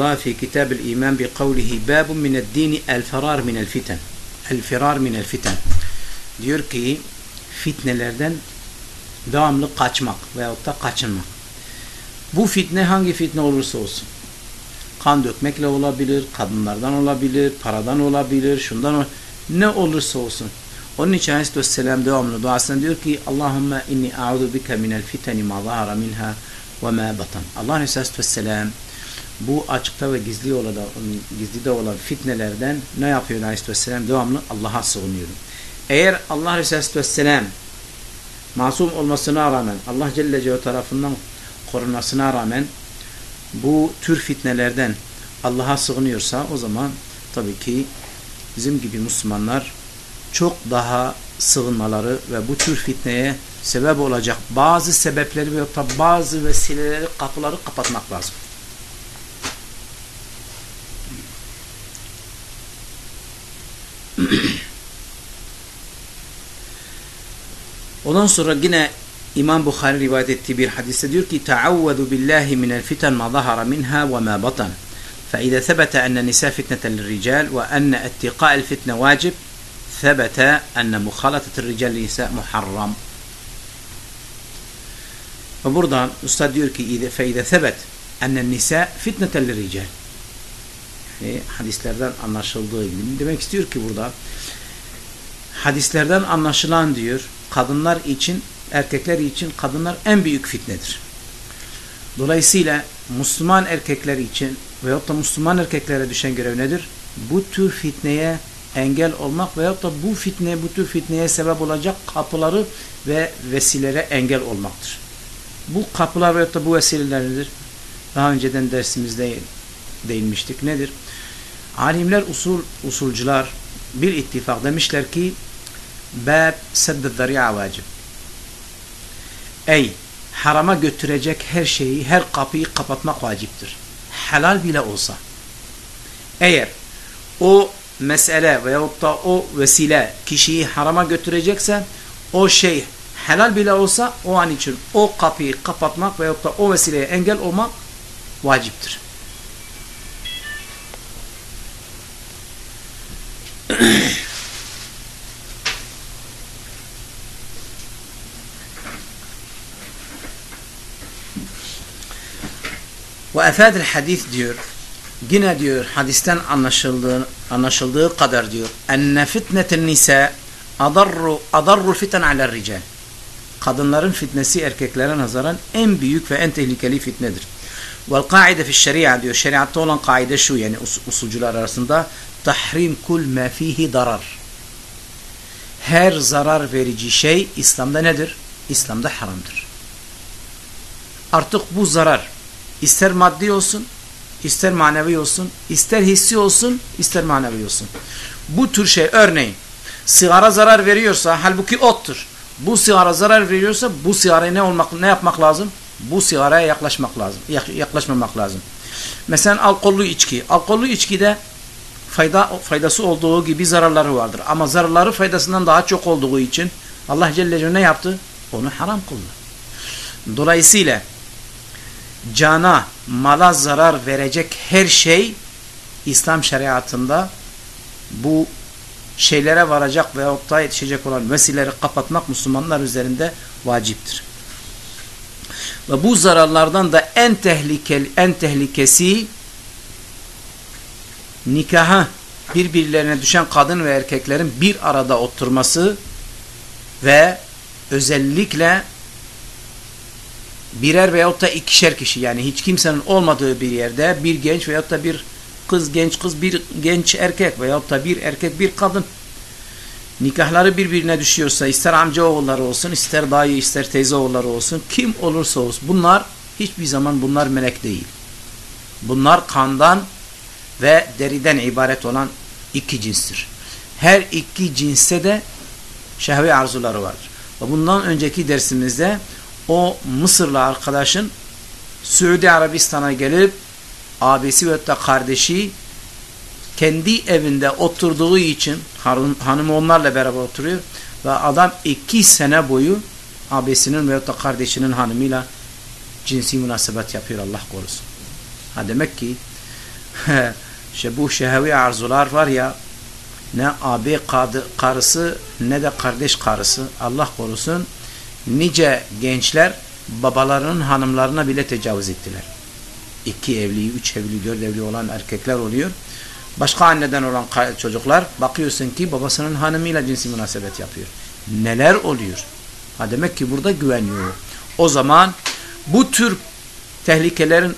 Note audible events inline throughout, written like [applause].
الله في كتاب الإيمان بقوله باب من الدين الفرار من الفتن الفرار من الفتن diyor ki fitnelerden devamlı kaçmak veyahut da kaçınmak. Bu fitne hangi fitne olursa olsun. Kan dökmekle olabilir, kadınlardan olabilir, paradan olabilir, şundan olabilir. Ne olursa olsun. Onun için Aleyhisselam devamlı duasında diyor ki Allahümme inni a'udu bike minel fiteni ma zahara minha ve ma batan. Allah Aleyhisselam bu açıkta ve gizli olan, gizli de olan fitnelerden ne yapıyor Aleyhisselam? Devamlı Allah'a sığınıyorum. Eğer Allah Aleyhisselam masum olmasına rağmen Allah Celle Celle tarafından korunmasına rağmen bu tür fitnelerden Allah'a sığınıyorsa o zaman tabii ki bizim gibi Müslümanlar çok daha sığınmaları ve bu tür fitneye sebep olacak bazı sebepleri ve bazı vesileleri kapıları kapatmak lazım. Ondan sonra yine İmam Bukhari rivayet ettiği bir hadiste diyor ki billahi minel fiten ma zahara minha ve ma batan. فإذا ثبت أن النساء فتنة للرجال وأن اتقاء الفتنة واجب ثبت أن مخالطة الرجال للنساء محرم. Ve buradan Üstad diyor ki فإذا ثبت أن النساء فتنة للرجال. Yani hadislerden anlaşıldığı gibi demek istiyor ki burada hadislerden anlaşılan diyor kadınlar için erkekler için kadınlar en büyük fitnedir. Dolayısıyla Müslüman erkekler için veyahut da Müslüman erkeklere düşen görev nedir? Bu tür fitneye engel olmak veyahut da bu fitne, bu tür fitneye sebep olacak kapıları ve vesilelere engel olmaktır. Bu kapılar veyahut da bu vesileler nedir? Daha önceden dersimizde değinmiştik. Nedir? Alimler, usul, usulcular bir ittifak demişler ki bab sedded zari'a vacip. Ey harama götürecek her şeyi, her kapıyı kapatmak vaciptir. Helal bile olsa. Eğer o mesele veyahut da o vesile kişiyi harama götürecekse o şey helal bile olsa o an için o kapıyı kapatmak veyahut da o vesileye engel olmak vaciptir. Ve efadil hadis diyor. Yine diyor hadisten anlaşıldığı, anlaşıldığı kadar diyor. Enne fitnetin nisa adarru adarru fiten aler rical. Kadınların fitnesi erkeklere nazaran en büyük ve en tehlikeli fitnedir. Vel kaide fi şeria diyor. Şeriatta olan kaide şu yani us usulcular arasında tahrim kul ma fihi darar. Her zarar verici şey İslam'da nedir? İslam'da haramdır. Artık bu zarar ister maddi olsun, ister manevi olsun, ister hissi olsun, ister manevi olsun. Bu tür şey örneğin sigara zarar veriyorsa halbuki ottur. Bu sigara zarar veriyorsa bu sigaraya ne olmak ne yapmak lazım? Bu sigaraya yaklaşmak lazım. Yaklaşmamak lazım. Mesela alkollü içki. Alkollü içkide fayda faydası olduğu gibi zararları vardır. Ama zararları faydasından daha çok olduğu için Allah Celle Celle ne yaptı? Onu haram kıldı. Dolayısıyla cana, mala zarar verecek her şey İslam şeriatında bu şeylere varacak veyahut da yetişecek olan vesileleri kapatmak Müslümanlar üzerinde vaciptir. Ve bu zararlardan da en tehlikeli, en tehlikesi nikaha birbirlerine düşen kadın ve erkeklerin bir arada oturması ve özellikle birer veyahut da ikişer kişi yani hiç kimsenin olmadığı bir yerde bir genç veyahut da bir kız genç kız bir genç erkek veyahut da bir erkek bir kadın nikahları birbirine düşüyorsa ister amca oğulları olsun ister dayı ister teyze oğulları olsun kim olursa olsun bunlar hiçbir zaman bunlar melek değil. Bunlar kandan ve deriden ibaret olan iki cinstir. Her iki cinste de şehvi arzuları vardır. Bundan önceki dersimizde o Mısırlı arkadaşın Suudi Arabistan'a gelip abisi ve da kardeşi kendi evinde oturduğu için hanımı onlarla beraber oturuyor ve adam iki sene boyu abisinin ve da kardeşinin hanımıyla cinsi münasebet yapıyor Allah korusun. Ha demek ki [laughs] işte bu şehevi arzular var ya ne abi kadı, karısı ne de kardeş karısı Allah korusun nice gençler babalarının hanımlarına bile tecavüz ettiler. İki evli, üç evli, dört evli olan erkekler oluyor. Başka anneden olan çocuklar bakıyorsun ki babasının hanımıyla cinsi münasebet yapıyor. Neler oluyor? Ha demek ki burada güveniyor. O zaman bu tür tehlikelerin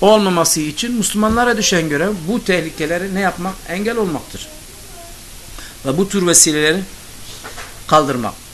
olmaması için Müslümanlara düşen görev bu tehlikeleri ne yapmak? Engel olmaktır. Ve bu tür vesileleri kaldırmak.